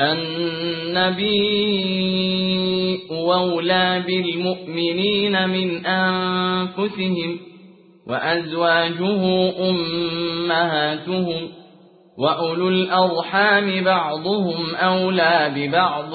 النبي وولى بالمؤمنين من أنفسهم وأزواجه أمهاتهم وأولو الأرحام بعضهم أولى ببعض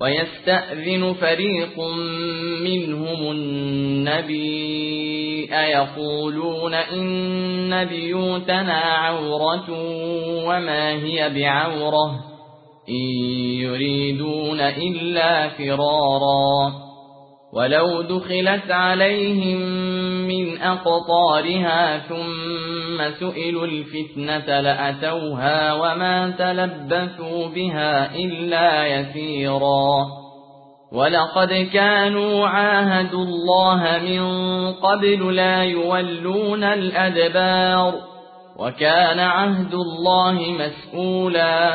ويستأذن فريق منهم النبي أيقولون إن بيوتنا عورة وما هي بعورة إن يريدون إلا فرارا ولو دخلت عليهم من أقطارها ثم سئلوا الفتنة لأتوها وما تلبثوا بها إلا يسيرا. ولقد كانوا عاهدوا الله من قبل لا يولون الأدبار وكان عهد الله مسؤولا.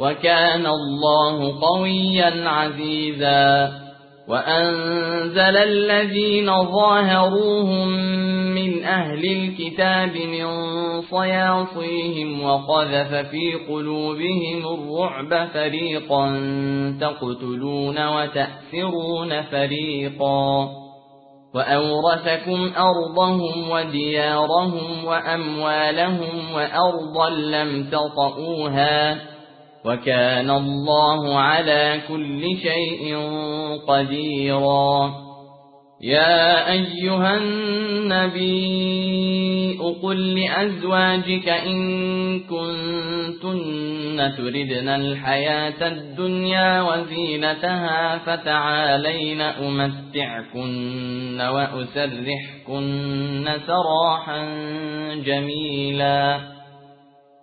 وكان الله قويا عزيزا وأنزل الذين ظاهروهم من أهل الكتاب من صياصيهم وقذف في قلوبهم الرعب فريقا تقتلون وتأسرون فريقا وأورثكم أرضهم وديارهم وأموالهم وأرضا لم تطئوها وكان الله على كل شيء قديرا. يا أيها النبي قل لأزواجك إن كنتن تردن الحياة الدنيا وزينتها فتعالين أمتعكن وأسرحكن سراحا جميلا.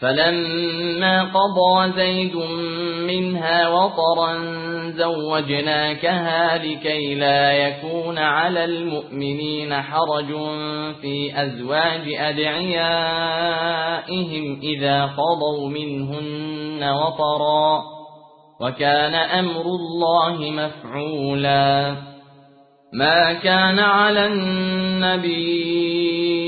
فلما قضى زيد منها وطرا زوجناكها لكي لا يكون على المؤمنين حرج في أزواج أدعيائهم إذا قضوا منهن وطرا وكان أمر الله مفعولا. ما كان على النبي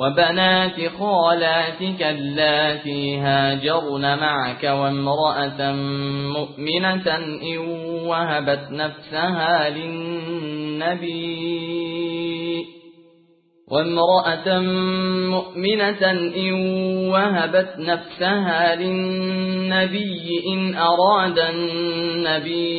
وبنات خالاتك اللاتي هاجرن معك وامرأة مؤمنة إن وهبت نفسها للنبي وامرأة مؤمنة إن وهبت نفسها للنبي إن أراد النبي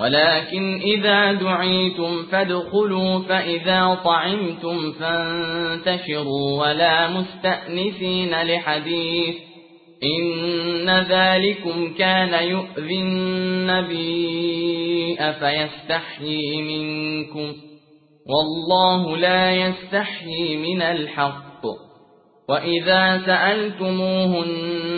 ولكن إذا دعيتم فادخلوا فإذا طعمتم فانتشروا ولا مستأنسين لحديث. إن ذلكم كان يؤذي النبي فيستحيي منكم؟ والله لا يستحيي من الحق. وإذا سألتموهن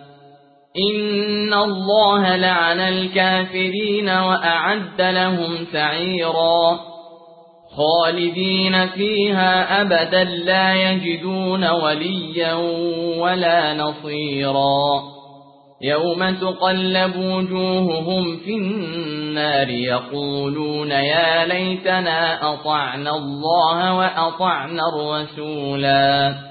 إن الله لعن الكافرين وأعد لهم سعيرا خالدين فيها أبدا لا يجدون وليا ولا نصيرا يوم تقلب وجوههم في النار يقولون يا ليتنا أطعنا الله وأطعنا الرسولا